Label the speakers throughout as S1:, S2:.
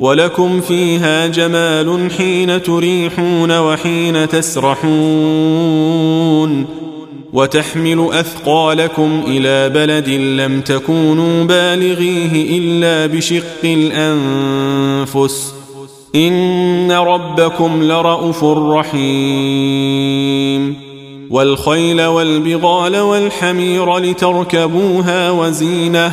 S1: ولكم فيها جمال حين تريحون وحين تسرحون وتحمل اثقالكم إلى بلد لم تكونوا بالغيه الا بشق الانفس ان ربكم لرءوف رحيم والخيل والبغال والحمير لتركبوها وزينه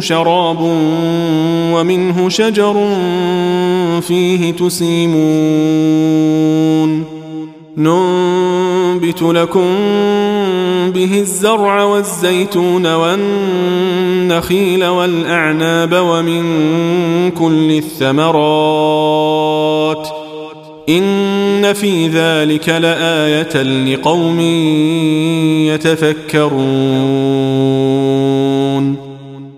S1: شراب ومنه شجر فيه تسيمون. ننبت لكم به الزرع والزيتون والنخيل والأعناب ومن كل الثمرات. إن في ذلك لآية لقوم يتفكرون.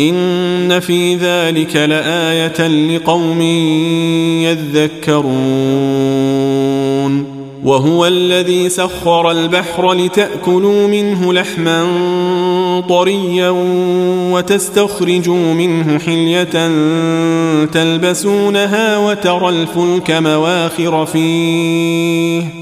S1: إن في ذلك لآية لقوم يذكرون وهو الذي سخر البحر لتأكلوا منه لحما طريا وتستخرجوا منه حلية تلبسونها وترى الفلك مواخر فيه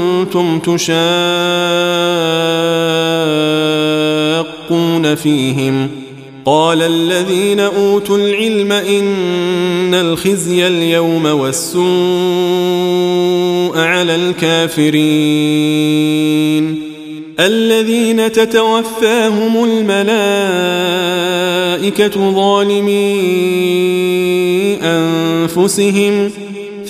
S1: تشاقون فيهم قال الذين أوتوا العلم إن الخزي اليوم والسوء على الكافرين الذين تتوفاهم الملائكة ظالمي أنفسهم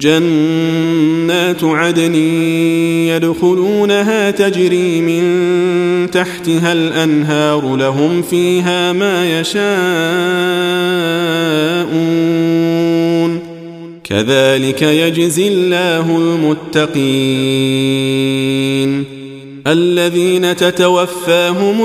S1: جنات عدن يدخلونها تجري من تحتها الأنهار لهم فيها ما يشاءون. كذلك يجزي الله المتقين. الذين تتوفاهم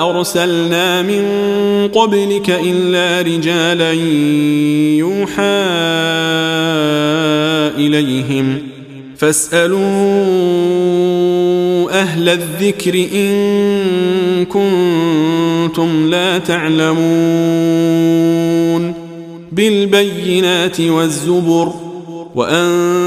S1: أرسلنا من قبلك إلا رجالا يوحى إليهم. فاسألوا أهل الذكر إن كنتم لا تعلمون. بالبينات والزبر. وأنزلنا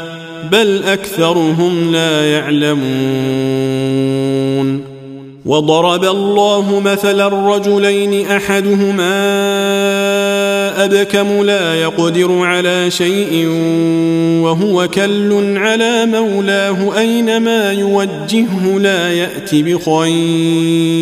S1: بل أكثرهم لا يعلمون. وضرب الله مثلا رجلين أحدهما أبكم لا يقدر على شيء وهو كل على مولاه أينما يوجهه لا يات بخير.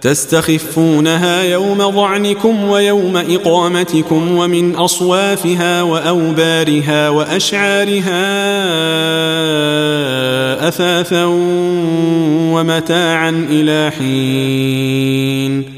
S1: تستخفونها يوم ظعنكم ويوم إقامتكم ومن أصوافها وأوبارها وأشعارها أثاثا ومتاعا إلى حين.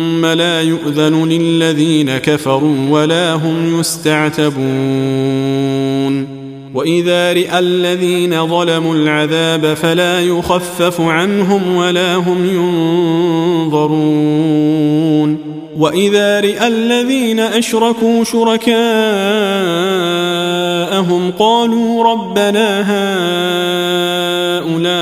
S1: لا يؤذن للذين كفروا ولا هم يستعتبون. وإذا راى الذين ظلموا العذاب فلا يخفف عنهم ولا هم ينظرون. وإذا راى الذين أشركوا شركاءهم قالوا ربنا هؤلاء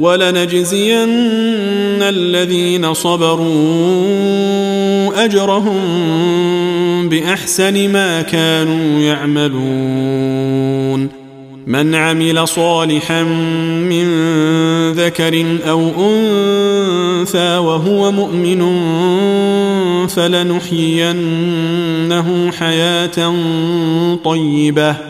S1: ولنجزين الذين صبروا أجرهم بأحسن ما كانوا يعملون. من عمل صالحا من ذكر أو أنثى وهو مؤمن فلنحيينه حياة طيبة.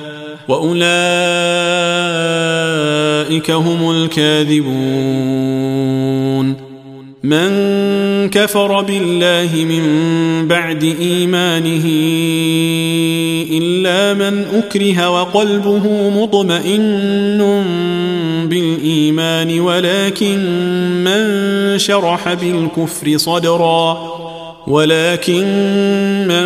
S1: وأولئك هم الكاذبون. من كفر بالله من بعد إيمانه إلا من أكره وقلبه مطمئن بالإيمان ولكن من شرح بالكفر صدرا ولكن من